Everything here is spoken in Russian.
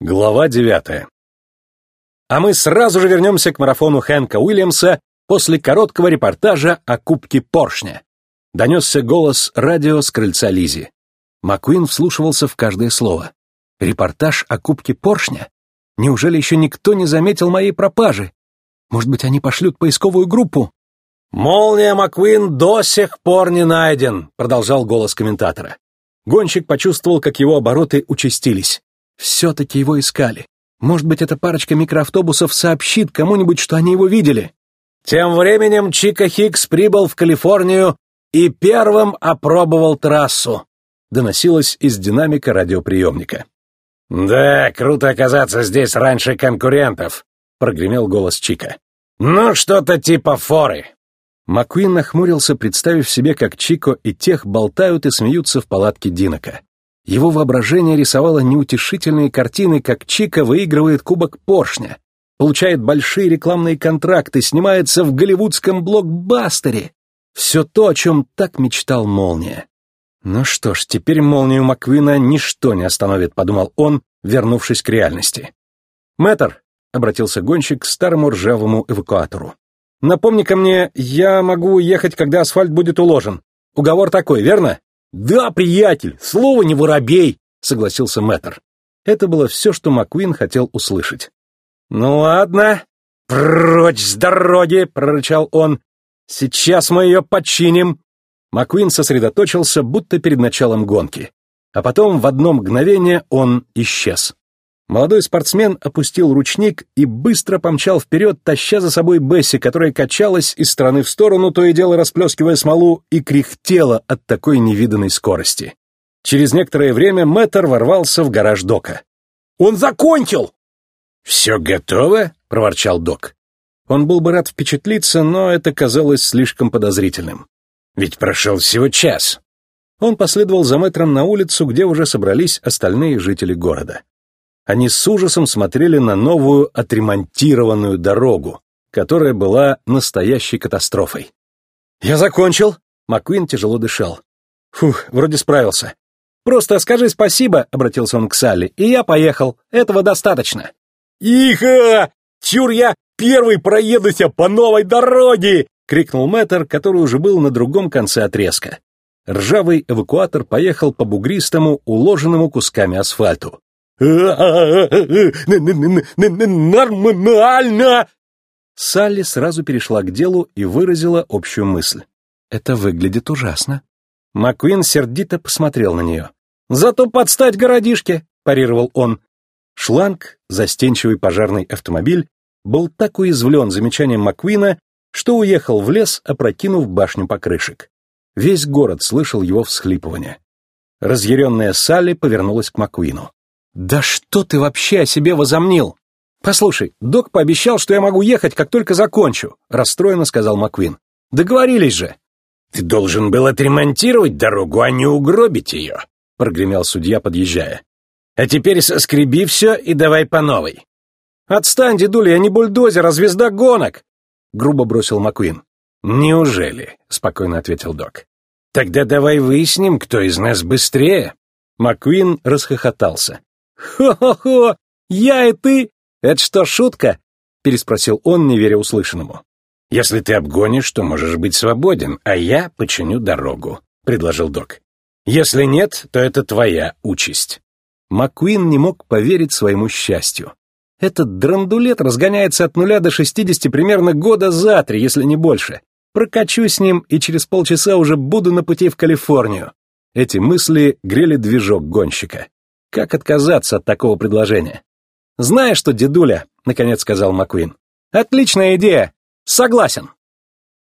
Глава девятая. А мы сразу же вернемся к марафону Хэнка Уильямса после короткого репортажа о Кубке Поршня. Донесся голос радио с крыльца Лизи. Маккуин вслушивался в каждое слово. Репортаж о Кубке Поршня? Неужели еще никто не заметил моей пропажи? Может быть, они пошлют поисковую группу? «Молния Маккуин до сих пор не найден», — продолжал голос комментатора. Гонщик почувствовал, как его обороты участились. Все-таки его искали. Может быть, эта парочка микроавтобусов сообщит кому-нибудь, что они его видели. Тем временем Чика Хикс прибыл в Калифорнию и первым опробовал трассу. Доносилось из динамика радиоприемника. «Да, круто оказаться здесь раньше конкурентов», — прогремел голос Чика. «Ну, что-то типа форы». Маккуин нахмурился, представив себе, как Чико и Тех болтают и смеются в палатке Динока. Его воображение рисовало неутешительные картины, как Чика выигрывает кубок поршня, получает большие рекламные контракты, снимается в голливудском блокбастере. Все то, о чем так мечтал Молния. Ну что ж, теперь Молнию Маквина ничто не остановит, подумал он, вернувшись к реальности. Мэтр, обратился гонщик к старому ржавому эвакуатору. Напомни-ка мне, я могу ехать, когда асфальт будет уложен. Уговор такой, верно? «Да, приятель, слово не воробей», — согласился Мэтр. Это было все, что Маккуин хотел услышать. «Ну ладно, прочь с дороги!» — прорычал он. «Сейчас мы ее починим!» Маккуин сосредоточился, будто перед началом гонки. А потом в одно мгновение он исчез. Молодой спортсмен опустил ручник и быстро помчал вперед, таща за собой Бесси, которая качалась из стороны в сторону, то и дело расплескивая смолу, и кряхтела от такой невиданной скорости. Через некоторое время Мэттер ворвался в гараж Дока. «Он закончил!» «Все готово?» — проворчал Док. Он был бы рад впечатлиться, но это казалось слишком подозрительным. «Ведь прошел всего час». Он последовал за Мэтром на улицу, где уже собрались остальные жители города они с ужасом смотрели на новую отремонтированную дорогу, которая была настоящей катастрофой. «Я закончил!» — Маккуин тяжело дышал. «Фух, вроде справился. Просто скажи спасибо», — обратился он к Салли, — «и я поехал. Этого достаточно». «Иха! Чур я первый проедуся по новой дороге!» — крикнул Мэттер, который уже был на другом конце отрезка. Ржавый эвакуатор поехал по бугристому, уложенному кусками асфальту. «Нормально!» Салли сразу перешла к делу и выразила общую мысль. «Это выглядит ужасно». Маккуин сердито посмотрел на нее. «Зато подстать городишке!» — парировал он. Шланг, застенчивый пожарный автомобиль, был так уязвлен замечанием Маккуина, что уехал в лес, опрокинув башню покрышек. Весь город слышал его всхлипывание. Разъяренная Салли повернулась к Маккуину. «Да что ты вообще о себе возомнил?» «Послушай, док пообещал, что я могу ехать, как только закончу», — расстроенно сказал Маквин. «Договорились же». «Ты должен был отремонтировать дорогу, а не угробить ее», — прогремел судья, подъезжая. «А теперь соскреби все и давай по новой». «Отстань, дедуля, я не бульдозер, а звезда гонок!» — грубо бросил Маквин. «Неужели?» — спокойно ответил док. «Тогда давай выясним, кто из нас быстрее». Маквин расхохотался. «Хо-хо-хо! Я и ты? Это что, шутка?» — переспросил он, не веря услышанному. «Если ты обгонишь, то можешь быть свободен, а я починю дорогу», — предложил док. «Если нет, то это твоя участь». Маккуин не мог поверить своему счастью. Этот драндулет разгоняется от нуля до шестидесяти примерно года за три, если не больше. Прокачу с ним, и через полчаса уже буду на пути в Калифорнию. Эти мысли грели движок гонщика. Как отказаться от такого предложения? «Знаешь что, дедуля», — наконец сказал Маккуин, — «отличная идея. Согласен».